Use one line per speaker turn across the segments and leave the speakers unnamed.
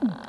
Mm-hmm.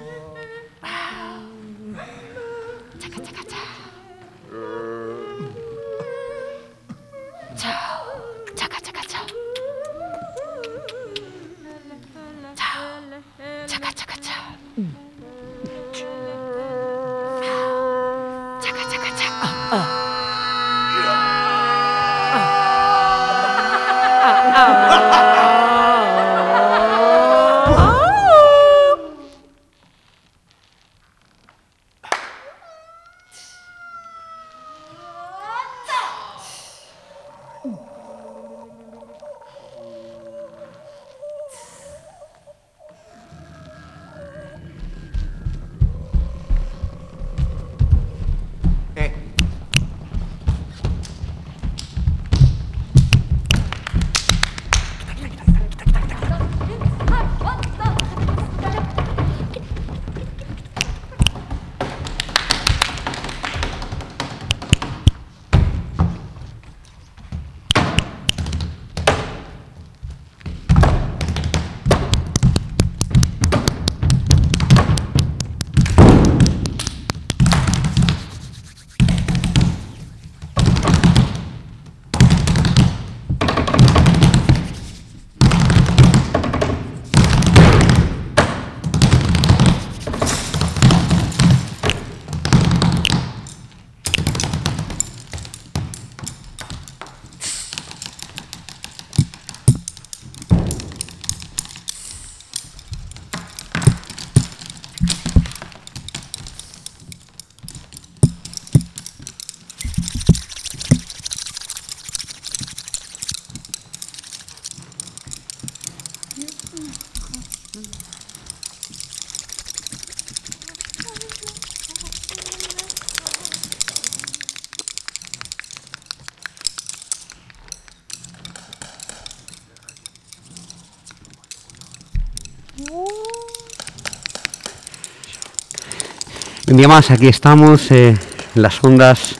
Un día más, aquí estamos eh, en las ondas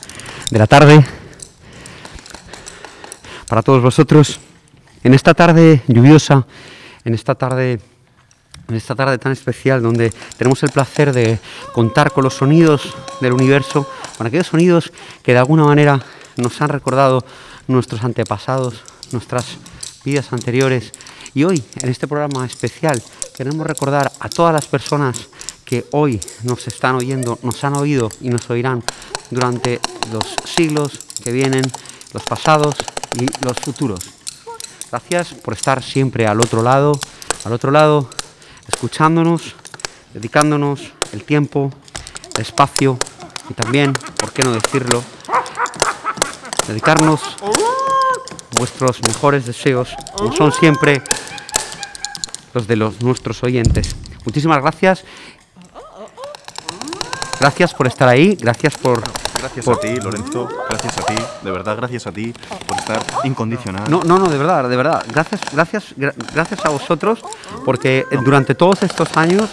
de la tarde. Para todos vosotros, en esta tarde lluviosa, en esta tarde, en esta tarde tan especial, donde tenemos el placer de contar con los sonidos del universo, con aquellos sonidos que de alguna manera nos han recordado nuestros antepasados, nuestras vidas anteriores. Y hoy, en este programa especial, queremos recordar a todas las personas que hoy nos están oyendo, nos han oído y nos oirán durante los siglos que vienen, los pasados y los futuros. Gracias por estar siempre al otro lado, al otro lado, escuchándonos, dedicándonos el tiempo, el espacio y también, ¿por qué no decirlo? Dedicarnos vuestros mejores deseos, como son siempre los de los nuestros oyentes. Muchísimas gracias. Gracias por estar ahí, gracias por...
Gracias
por-
a ti, Lorenzo. Gracias a ti. De verdad, gracias a ti por estar incondicional.
No, no, no, de verdad, de verdad. Gracias, gracias, gra- gracias a vosotros, porque eh, durante todos estos años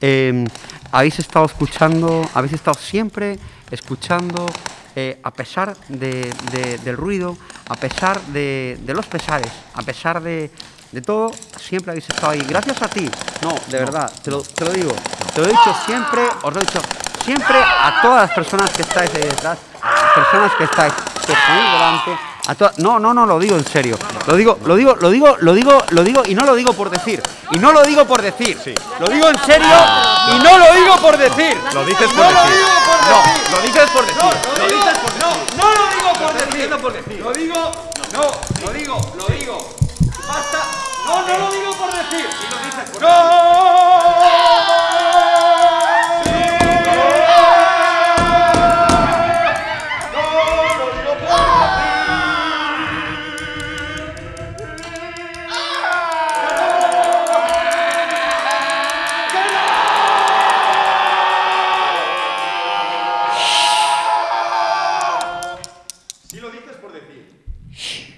eh, habéis estado escuchando, habéis estado siempre escuchando, eh, a pesar de- de- del ruido, a pesar de, de los pesares, a pesar de, de todo, siempre habéis estado ahí. Gracias a ti. No, de verdad, te lo, te lo digo. Te lo he dicho siempre, os lo he dicho siempre a todas las personas que estáis ahí detrás, a las personas que estáis, que estáis delante, a todas. No, no, no, lo digo en serio. Lo digo, lo digo, lo digo, lo digo, lo digo y no lo digo por decir. Y no lo digo por decir. Lo digo en serio y no lo digo por decir.
Lo dices por
No lo
decir.
digo por
No,
decir.
lo dices por decir.
Lo dices por no, no lo digo por decir. Lo digo, no, lo digo, lo digo. Basta. No, no lo digo por decir. Sí lo dices por ¡No! Si lo dices por decir.